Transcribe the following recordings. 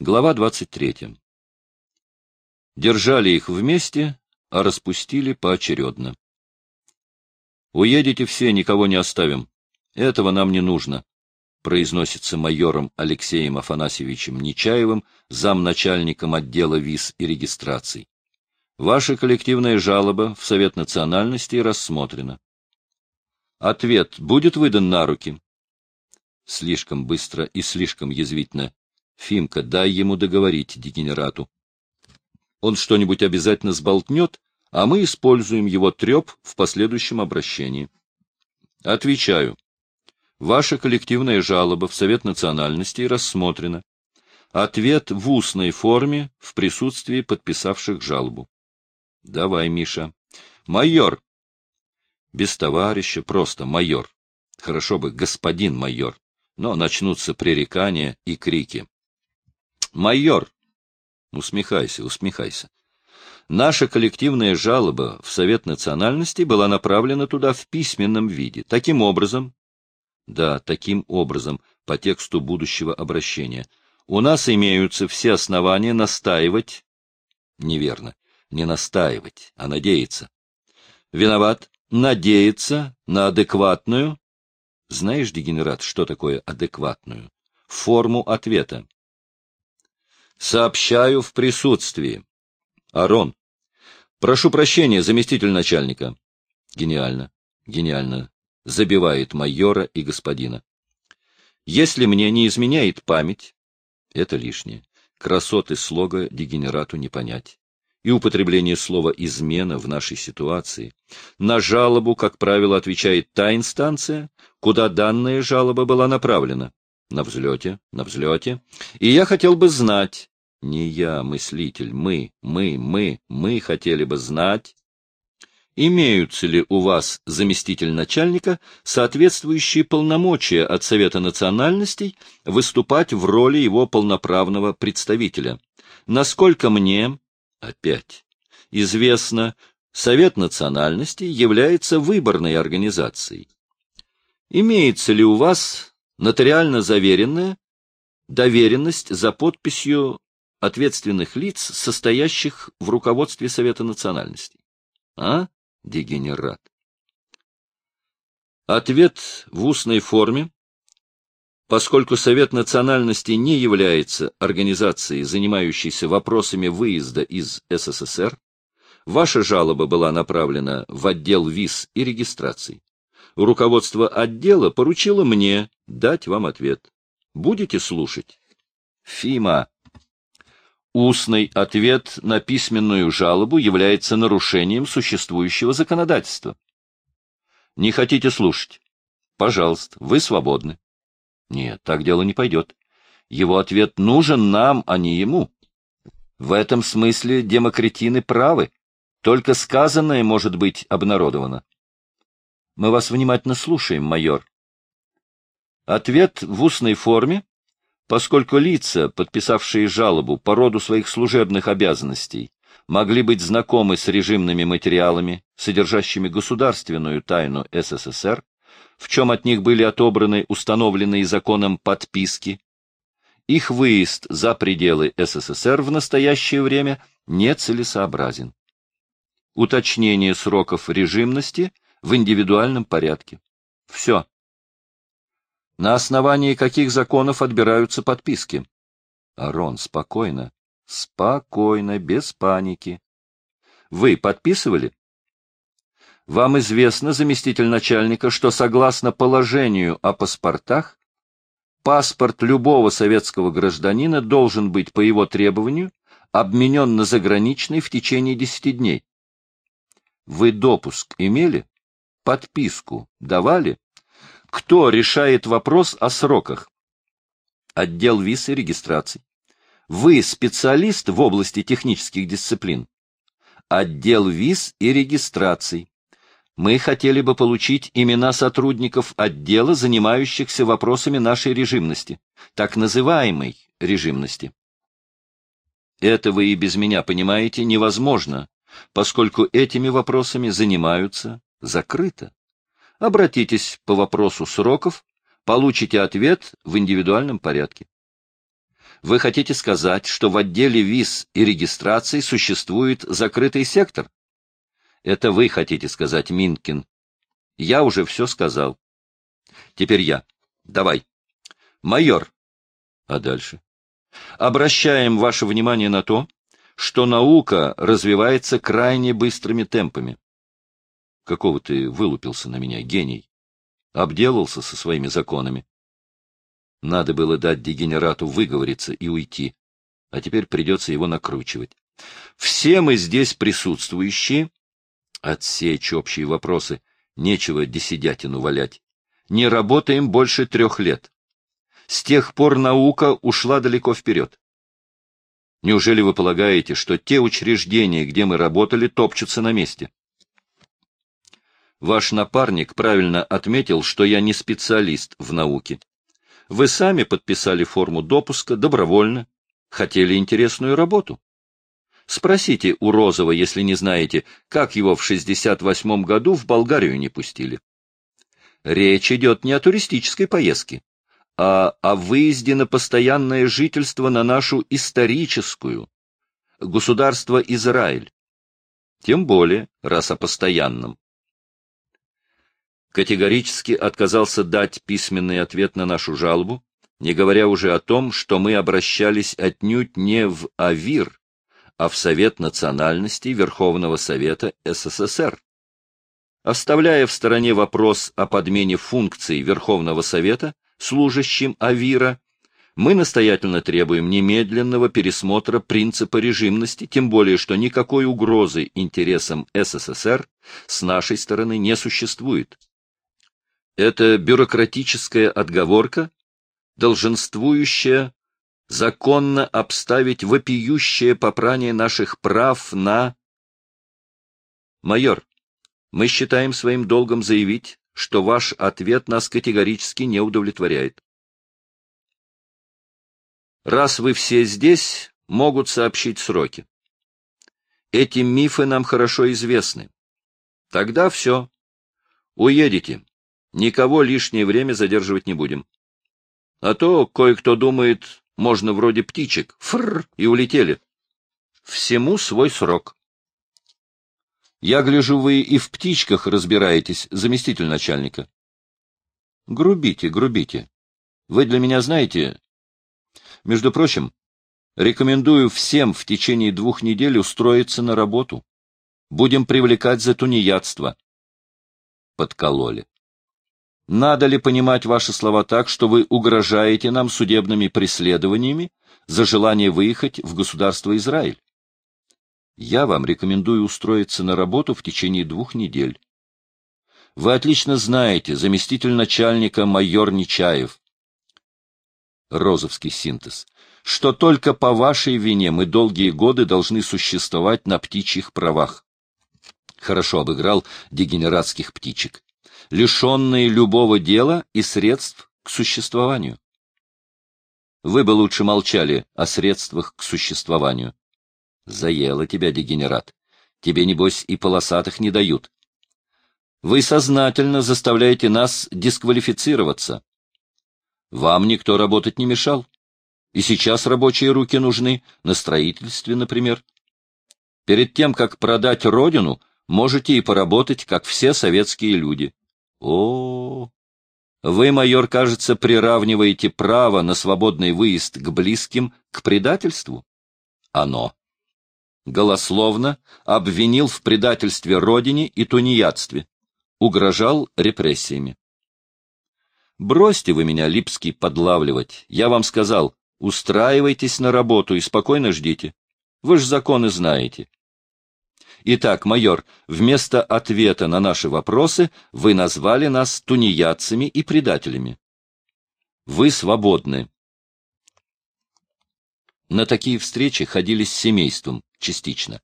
Глава 23. Держали их вместе, а распустили поочередно. «Уедете все, никого не оставим. Этого нам не нужно», — произносится майором Алексеем Афанасьевичем Нечаевым, замначальником отдела виз и регистраций. «Ваша коллективная жалоба в Совет национальности рассмотрена. Ответ будет выдан на руки?» Слишком быстро и слишком язвительно. Фимка, дай ему договорить дегенерату. Он что-нибудь обязательно сболтнет, а мы используем его треп в последующем обращении. Отвечаю. Ваша коллективная жалоба в Совет национальностей рассмотрена. Ответ в устной форме в присутствии подписавших жалобу. Давай, Миша. Майор. Без товарища, просто майор. Хорошо бы господин майор, но начнутся пререкания и крики. Майор. Усмехайся, усмехайся. Наша коллективная жалоба в Совет национальностей была направлена туда в письменном виде. Таким образом, да, таким образом, по тексту будущего обращения, у нас имеются все основания настаивать, неверно, не настаивать, а надеяться. Виноват, надеяться на адекватную, знаешь, дегенерат, что такое адекватную? Форму ответа. Сообщаю в присутствии. Арон. Прошу прощения, заместитель начальника. Гениально. Гениально. Забивает майора и господина. Если мне не изменяет память, это лишнее. Красоты слога дегенерату не понять. И употребление слова «измена» в нашей ситуации. На жалобу, как правило, отвечает та инстанция, куда данная жалоба была направлена на взлете, на взлете, и я хотел бы знать, не я, мыслитель, мы, мы, мы, мы хотели бы знать, имеются ли у вас, заместитель начальника, соответствующие полномочия от Совета национальностей выступать в роли его полноправного представителя. Насколько мне, опять, известно, Совет национальностей является выборной организацией. Имеется ли у вас нотариально заверенная доверенность за подписью ответственных лиц, состоящих в руководстве Совета национальностей? А, дегенерат? Ответ в устной форме. Поскольку Совет национальностей не является организацией, занимающейся вопросами выезда из СССР, ваша жалоба была направлена в отдел виз и регистраций руководство отдела поручило мне дать вам ответ. Будете слушать? Фима. Устный ответ на письменную жалобу является нарушением существующего законодательства. Не хотите слушать? Пожалуйста, вы свободны. Нет, так дело не пойдет. Его ответ нужен нам, а не ему. В этом смысле демократины правы. Только сказанное может быть обнародовано. Мы вас внимательно слушаем, майор. Ответ в устной форме, поскольку лица, подписавшие жалобу по роду своих служебных обязанностей, могли быть знакомы с режимными материалами, содержащими государственную тайну СССР, в чем от них были отобраны установленные законом подписки, их выезд за пределы СССР в настоящее время нецелесообразен. Уточнение сроков режимности – в индивидуальном порядке. Все. На основании каких законов отбираются подписки? Арон, спокойно. Спокойно, без паники. Вы подписывали? Вам известно, заместитель начальника, что согласно положению о паспортах, паспорт любого советского гражданина должен быть по его требованию обменен на заграничный в течение десяти дней. Вы допуск имели? подписку давали? Кто решает вопрос о сроках? Отдел виз и регистраций. Вы специалист в области технических дисциплин? Отдел виз и регистраций. Мы хотели бы получить имена сотрудников отдела, занимающихся вопросами нашей режимности, так называемой режимности. Это вы и без меня понимаете невозможно, поскольку этими вопросами занимаются закрыто. Обратитесь по вопросу сроков, получите ответ в индивидуальном порядке. Вы хотите сказать, что в отделе виз и регистрации существует закрытый сектор? Это вы хотите сказать, Минкин. Я уже все сказал. Теперь я. Давай. Майор. А дальше? Обращаем ваше внимание на то, что наука развивается крайне быстрыми темпами. Какого ты вылупился на меня, гений? Обделался со своими законами. Надо было дать дегенерату выговориться и уйти, а теперь придется его накручивать. Все мы здесь присутствующие, отсечь общие вопросы, нечего десидятину валять, не работаем больше трех лет. С тех пор наука ушла далеко вперед. Неужели вы полагаете, что те учреждения, где мы работали, топчутся на месте? Ваш напарник правильно отметил, что я не специалист в науке. Вы сами подписали форму допуска добровольно, хотели интересную работу. Спросите у Розова, если не знаете, как его в 68 году в Болгарию не пустили. Речь идет не о туристической поездке, а о выезде на постоянное жительство на нашу историческую, государство Израиль. Тем более, раз о постоянном категорически отказался дать письменный ответ на нашу жалобу, не говоря уже о том, что мы обращались отнюдь не в АВИР, а в Совет национальностей Верховного Совета СССР. Оставляя в стороне вопрос о подмене функций Верховного Совета служащим АВИРа, мы настоятельно требуем немедленного пересмотра принципа режимности, тем более что никакой угрозы интересам СССР с нашей стороны не существует. Это бюрократическая отговорка, долженствующая законно обставить вопиющее попрание наших прав на... Майор, мы считаем своим долгом заявить, что ваш ответ нас категорически не удовлетворяет. Раз вы все здесь, могут сообщить сроки. Эти мифы нам хорошо известны. Тогда все. Уедете. Никого лишнее время задерживать не будем. А то кое-кто думает, можно вроде птичек, фрр, и улетели. Всему свой срок. Я гляжу, вы и в птичках разбираетесь, заместитель начальника. Грубите, грубите. Вы для меня знаете... Между прочим, рекомендую всем в течение двух недель устроиться на работу. Будем привлекать за тунеядство. Подкололи. Надо ли понимать ваши слова так, что вы угрожаете нам судебными преследованиями за желание выехать в государство Израиль? Я вам рекомендую устроиться на работу в течение двух недель. Вы отлично знаете, заместитель начальника майор Нечаев. Розовский синтез. Что только по вашей вине мы долгие годы должны существовать на птичьих правах. Хорошо обыграл дегенератских птичек лишенные любого дела и средств к существованию. Вы бы лучше молчали о средствах к существованию. Заело тебя, дегенерат. Тебе, небось, и полосатых не дают. Вы сознательно заставляете нас дисквалифицироваться. Вам никто работать не мешал. И сейчас рабочие руки нужны, на строительстве, например. Перед тем, как продать родину, можете и поработать, как все советские люди. О, вы, майор, кажется, приравниваете право на свободный выезд к близким к предательству? Оно. Голословно обвинил в предательстве родине и тунеядстве. Угрожал репрессиями. Бросьте вы меня, Липский, подлавливать. Я вам сказал, устраивайтесь на работу и спокойно ждите. Вы ж законы знаете. Итак, майор, вместо ответа на наши вопросы вы назвали нас тунеядцами и предателями. Вы свободны. На такие встречи ходили с семейством, частично.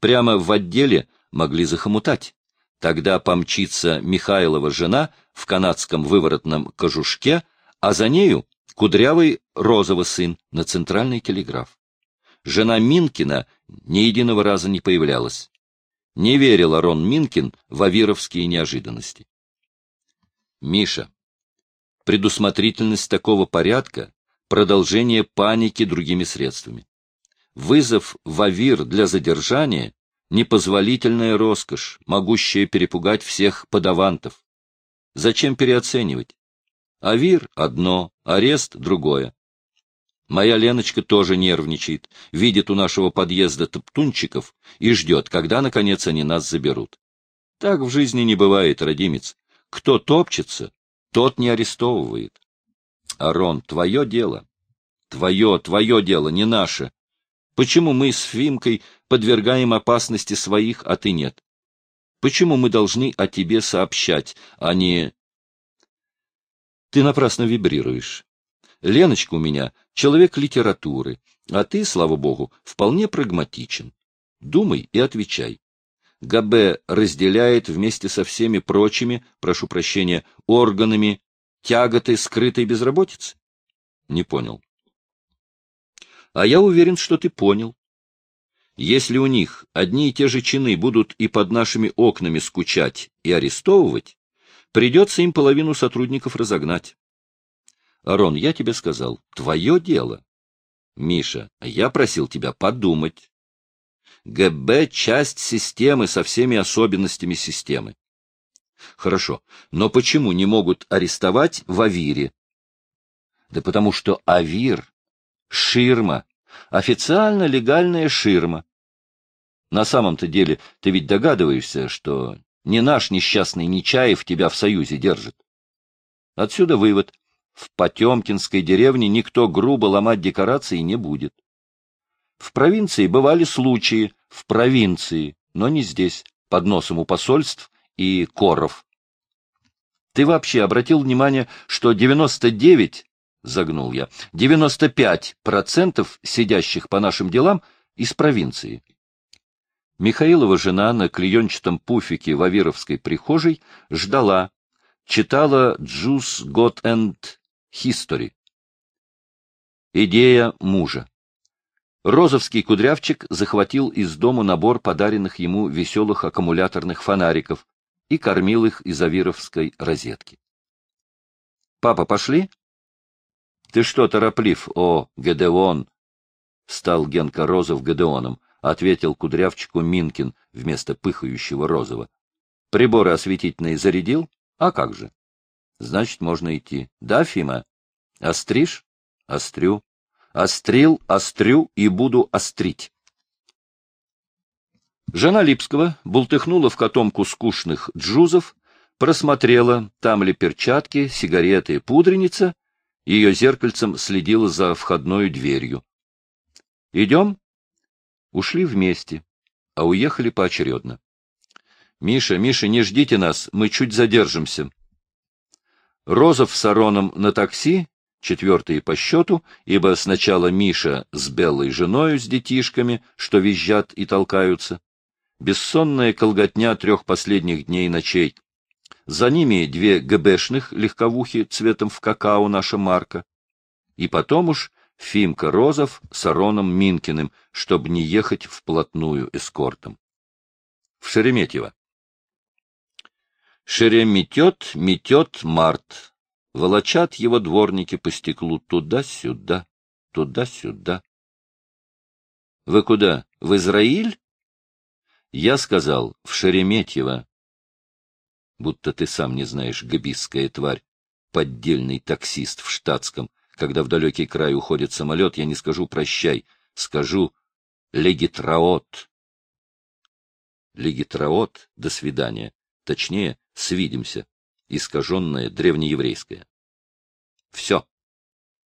Прямо в отделе могли захомутать. Тогда помчится Михайлова жена в канадском выворотном кожушке, а за нею кудрявый розовый сын на центральный телеграф. Жена Минкина ни единого раза не появлялась. Не верил Арон Минкин в авировские неожиданности. Миша, предусмотрительность такого порядка продолжение паники другими средствами. Вызов в Авир для задержания — непозволительная роскошь, могущая перепугать всех подавантов. Зачем переоценивать? Авир — одно, арест — другое. Моя Леночка тоже нервничает, видит у нашего подъезда топтунчиков и ждет, когда, наконец, они нас заберут. Так в жизни не бывает, родимец. Кто топчется, тот не арестовывает. Арон, твое дело. Твое, твое дело, не наше. Почему мы с Фимкой подвергаем опасности своих, а ты нет? Почему мы должны о тебе сообщать, а не... Ты напрасно вибрируешь. Леночка у меня человек литературы, а ты, слава богу, вполне прагматичен. Думай и отвечай. ГБ разделяет вместе со всеми прочими, прошу прощения, органами тяготы скрытой безработицы? Не понял. А я уверен, что ты понял. Если у них одни и те же чины будут и под нашими окнами скучать и арестовывать, придется им половину сотрудников разогнать. Арон, я тебе сказал, твое дело. Миша, я просил тебя подумать. ГБ — часть системы со всеми особенностями системы. Хорошо, но почему не могут арестовать в Авире? Да потому что Авир — ширма, официально легальная ширма. На самом-то деле ты ведь догадываешься, что не наш несчастный Нечаев тебя в Союзе держит. Отсюда вывод. В Потемкинской деревне никто грубо ломать декорации не будет. В провинции бывали случаи, в провинции, но не здесь, под носом у посольств и коров. Ты вообще обратил внимание, что 99, загнул я, 95 процентов сидящих по нашим делам из провинции. Михаилова жена на клеенчатом пуфике в Авировской прихожей ждала, читала «Juice God and History». Идея мужа. Розовский кудрявчик захватил из дома набор подаренных ему веселых аккумуляторных фонариков и кормил их из авировской розетки. — Папа, пошли? — Ты что, тороплив, о, Гедеон? — стал Генка Розов Гедеоном, ответил кудрявчику Минкин вместо пыхающего Розова. — Приборы осветительные зарядил? А как же? — Значит, можно идти. — Да, Фима? — Остришь? — Острю. Острил, острю и буду острить. Жена Липского бултыхнула в котомку скучных джузов, просмотрела, там ли перчатки, сигареты, пудреница, ее зеркальцем следила за входной дверью. «Идем?» Ушли вместе, а уехали поочередно. «Миша, Миша, не ждите нас, мы чуть задержимся». Розов с Ароном на такси четвертые по счету, ибо сначала Миша с белой женою с детишками, что визжат и толкаются, бессонная колготня трех последних дней и ночей. За ними две ГБшных легковухи цветом в какао наша марка. И потом уж Фимка Розов с Ароном Минкиным, чтобы не ехать вплотную эскортом. В Шереметьево. Шереметет, метет март, Волочат его дворники по стеклу туда-сюда, туда-сюда. — Вы куда? В Израиль? Я сказал, в Шереметьево. Будто ты сам не знаешь, габистская тварь, поддельный таксист в штатском. Когда в далекий край уходит самолет, я не скажу «прощай», скажу «легитраот». Легитраот, до свидания. Точнее, свидимся искаженное древнееврейское. Все.